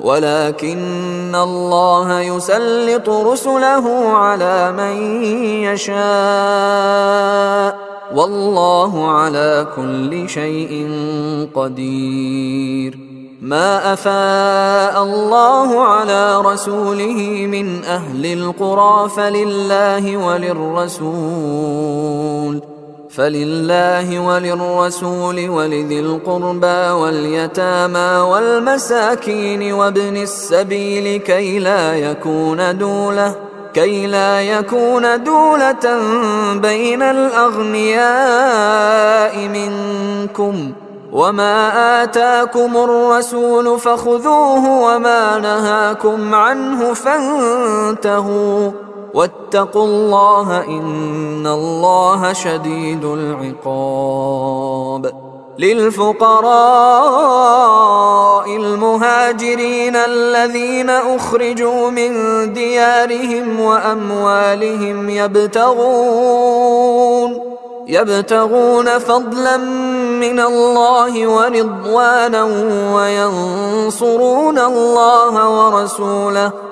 ولكن الله يسلط رسله على من يشاء. والله على كل شيء قدير. ما أفاء الله على رسوله من أهل القرى فلله وللرسول. فلله وللرسول ولذي القربى واليتامى والمساكين وابن السبيل كي لا يكون دوله كي لا يكون دولة بين الأغنياء منكم وما آتاكم الرسول فخذوه وما نهاكم عنه فانتهوا واتقوا الله إن الله شديد العقاب. للفقراء المهاجرين الذين أخرجوا من ديارهم وأموالهم يبتغون يبتغون فضلا من الله ورضوانا وينصرون الله ورسوله.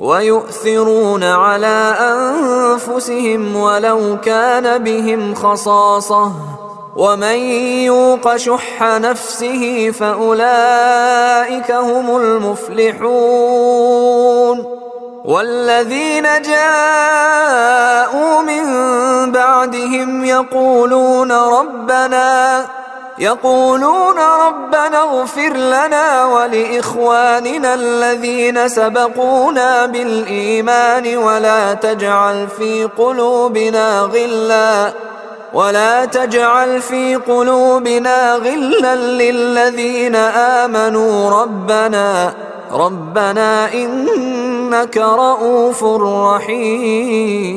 ويؤثرون على أنفسهم ولو كان بهم خصاصة. ومن يوق شح نفسه فأولئك هم المفلحون. والذين جاءوا من بعدهم يقولون ربنا يقولون ربنا اغفر لنا ولإخواننا الذين سبقونا بالإيمان ولا تجعل في قلوبنا غلا ولا تجعل في قلوبنا غلا للذين آمنوا ربنا ربنا إنك رؤوف رحيم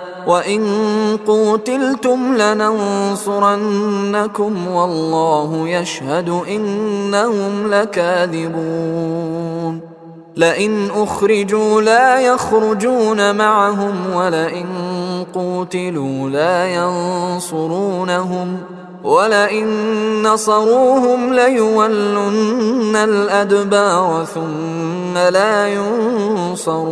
وان قوتلتم لننصرنكم والله يشهد انهم لكاذبون لئن اخرجوا لا يخرجون معهم ولئن قوتلوا لا ينصرونهم ولئن نصروهم ليولن الادبار ثم لا ينصرون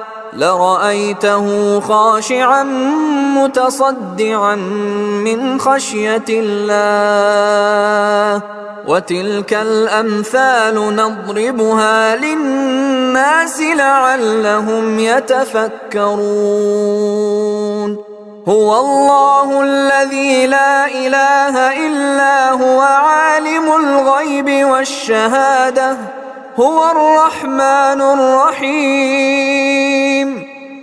لرايته خاشعا متصدعا من خشيه الله وتلك الامثال نضربها للناس لعلهم يتفكرون هو الله الذي لا اله الا هو عالم الغيب والشهاده هو الرحمن الرحيم